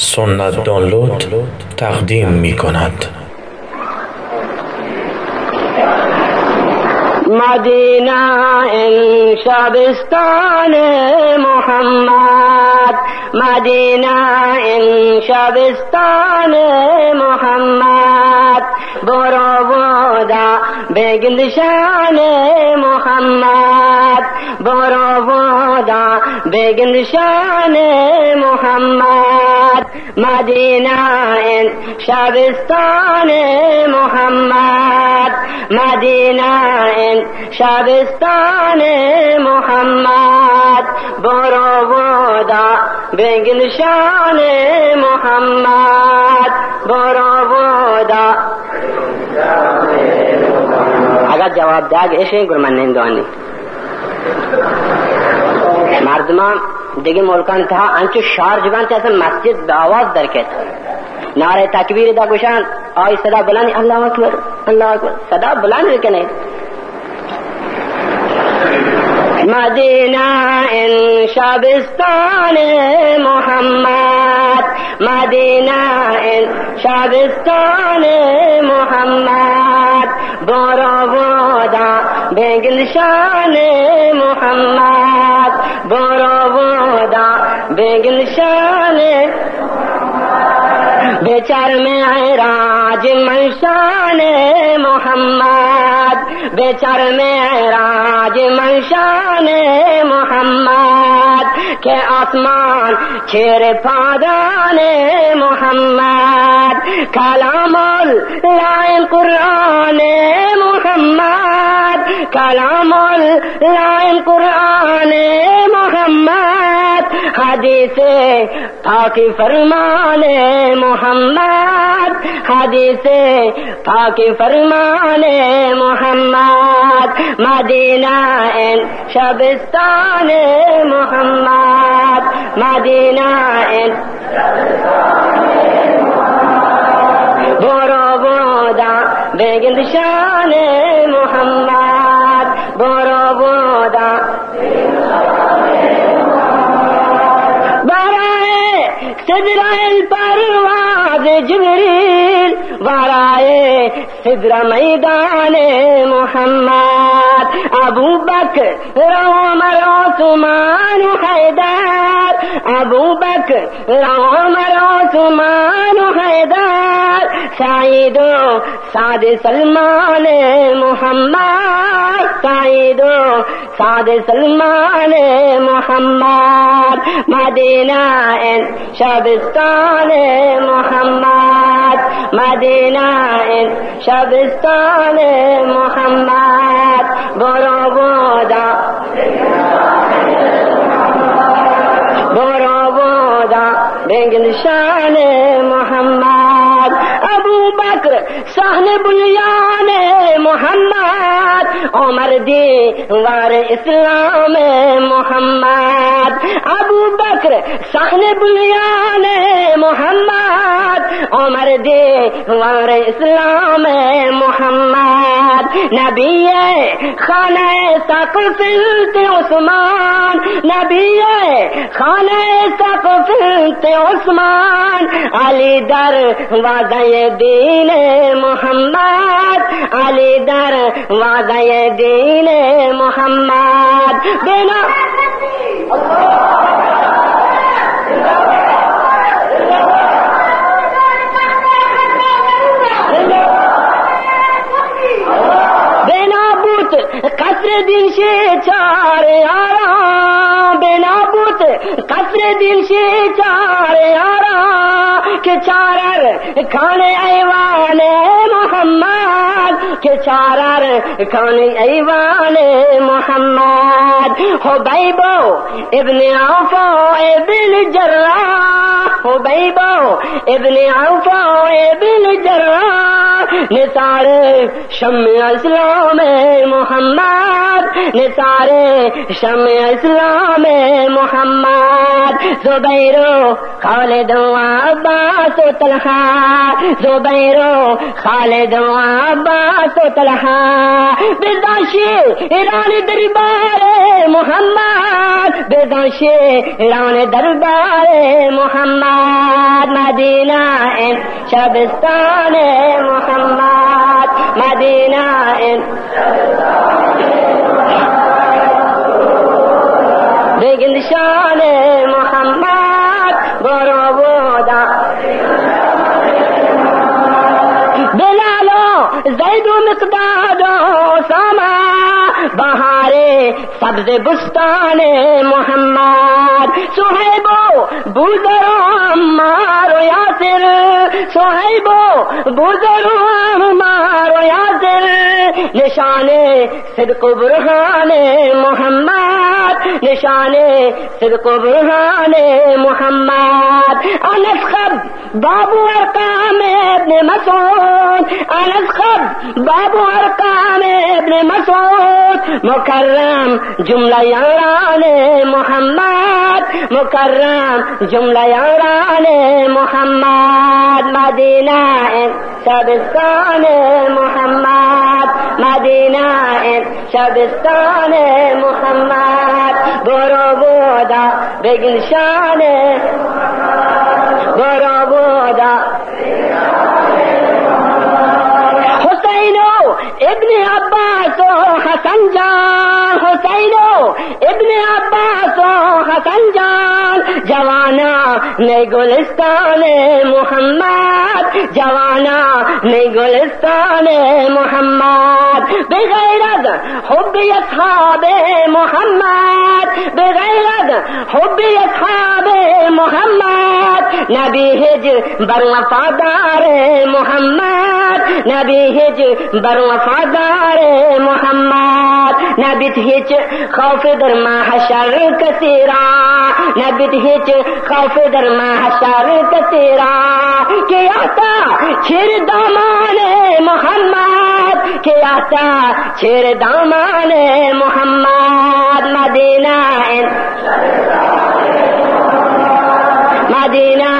سنت دانلود تقدیم می کند مدینہ ان شبستان محمد. مدینہ ان شبستان محمد. محمد برو ودا به محمد برو ودا به محمد مدینه شبستان محمد. مدینه شبستان محمد برو ودا به محمد اگر جواب داد ایشین گرمان نندوانی مردمان دیگه ملکان تها انچو شار جبان تا اصلا مسجد به آواز درکت نعره تکبیر دا گوشان آی صدا بلند اللہ اکبر اللہ اکبر۔ صدا بلند رکنے مدینہ ان شبستان محمد، مدینہ ان شبستان محمد۔ برو بودا بگلشان محمد برو بودا بگلشان بیچار میں راج منشان محمد. بیچار میں راج منشان محمد. کے آسمان چیر پادان محمد. کلام لائن قرآن محمد، کلام لائن قرآن محمد، حدیث پاکی فرمان محمد، حدیث پاکی فرمان محمد، مدینہ ان شبستان محمد، مدینہ ان برو بودا بگند شان محمد برو بودا برائے صدر الپرواز جبریل برائے صدر میدان محمد، ابو بکر، عمر، عثمان، حیدر، ابو بکر، عمر، عثمان، حیدر، سعید و سعد سلمان، محمد، سعید و سعد سلمان، محمد، مدینہ شبستان محمد مدینہ ان شبستان محمد. برو بودا. برو بودا. بنگل شان محمد. ابو بکر سہن بلیان محمد. عمر دی وار اسلام محمد، ابو بکر سہن بلیان محمد عمر دی وار اسلام محمد، نبی خانہ سقف عثمان، نبی خانہ سقف عثمان، علی در وعدہ دین محمد، علی در وعدہ دین محمد بنا بنا بوت قصر دل سے چار آرام۔ بنا بوت قصر دل سے چار آرام۔ کہ چارر کھانے ایوان محمد۔ کہ چارر کھانے ایوان محمد ہو بیبو ابن عوفو ابن جراح ہو بیبو ابن عوفو ابن جراح نثار شم اسلام محمد نثار شم اسلام محمد۔ زبیرو، خالد و عباس و طلحہ۔ زبیرو، خالد و عباس و طلحہ۔ برداشی، ایران دربار محمد۔ برداشی، ایران دربار محمد۔ شبستان محمد۔ مدینہ بگل شان محمد برو بودا بلالو زید و مقداد و ساما بہارے سبز بستان محمد، سہیبو بوزرو مارو یاسر، سہیبو بوزرو مارو یاسر، نشان صدق برہان محمد، نشان صدق برہان محمد، انس خب بابو ارکام ابن مسعود انس خب بابو ارکام ابن مسعود. مکرم جملہ یاران محمد. مکرم جملہ یاران محمد. مدینہ شبستان محمد. مدینہ شبستان محمد. برو بودا بگن شان برو بودا ابن عباس و حسن جان حسینو، ابن عباس و حسن جان، جوانا نئی گلستان محمد، جوانا نئی گلستان محمد بغیرت حب اصحاب محمد بغیرت حب اصحاب محمد، نبی ہج بر وفادار محمد نبی ہج بر وفادار محمد، نبی ہج خوف در محشر کثیرا نبی ہج خوف در محشر کثیرا کہ آتا چھر دامان محمد، کہ آتا چھر دامان محمد، مدینہ مدینہ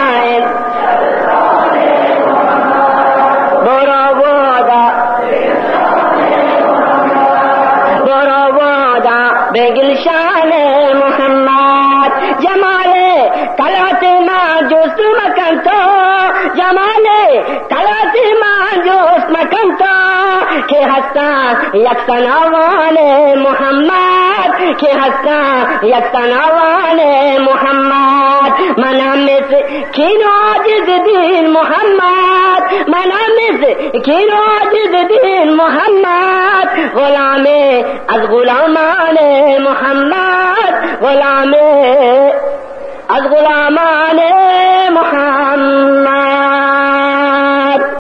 کہ ہستا والے محمد کہ ہستا یکسن والے محمد منامس کینو عجز دین محمد منامس کینو عجز دین محمد. غلام از غلامان محمد، غلام از غلامان محمد.